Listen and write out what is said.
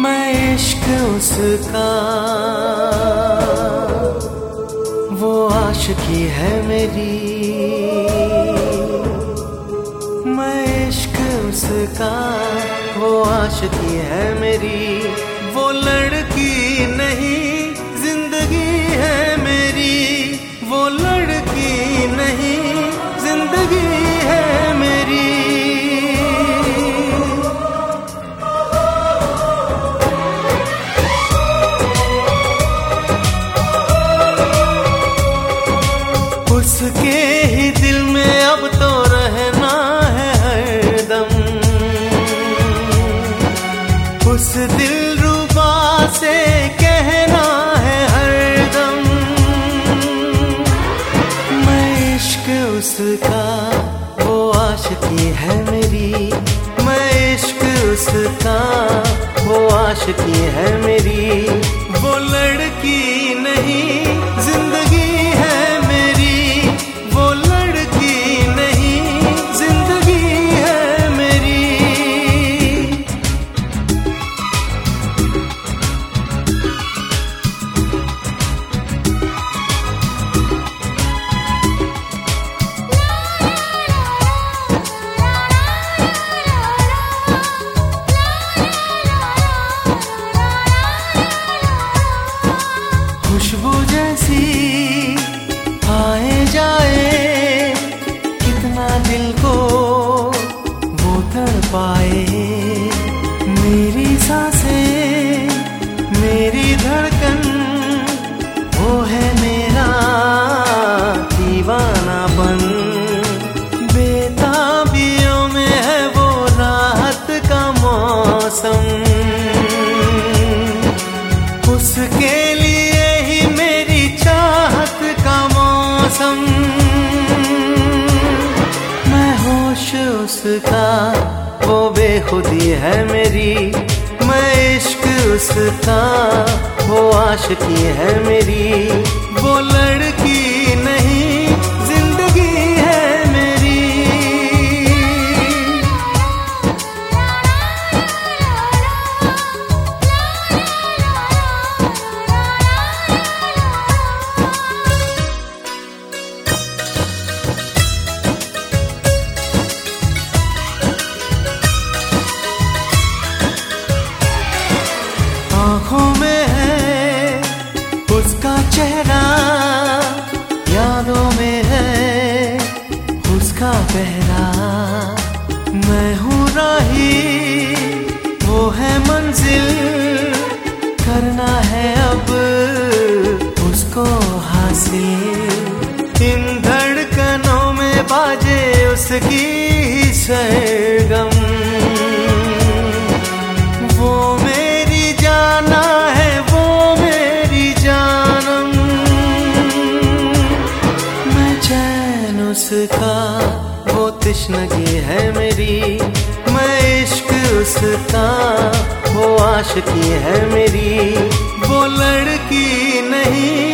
मैं इश्क उसका। वो आशिकी है मेरी। मैं इश्क उसका। वो आशिकी है मेरी। वो लड़की नहीं उसके ही दिल में अब तो रहना है हरदम। उस दिल रूबा से कहना है हरदम। मैं इश्क उसका, वो आशिकी है मेरी। मैं इश्क उसका, वो आशिकी है मेरी। वो लड़की जैसी आए जाए, कितना दिल को वो तड़ पाए। मेरी साँसें, मेरी धड़कन, वो है मेरा दीवानापन बेताबियों में है वो राहत का मौसम। उसका, वो बेखुदी है मेरी। मैं इश्क उसका, वो आशिकी है मेरी। वो लड़की नहीं उसका चेहरा यादों में है, उसका पहरा। मैं हूँ राही, वो है मंजिल, करना है अब उसको हासिल। इन धड़कनों में बाजे उसकी सरगम। उसका वो तिश्नगी है मेरी। मैं इश्क उसका वो आशिकी है मेरी। वो लड़की नहीं